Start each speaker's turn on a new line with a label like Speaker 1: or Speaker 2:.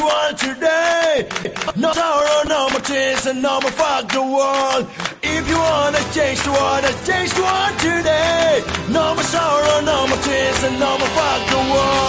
Speaker 1: one today. No sorrow, no more tears, and no more fuck the world. If you wanna change the world, I change the world today. No more sorrow, no more tears, and no more fuck the world.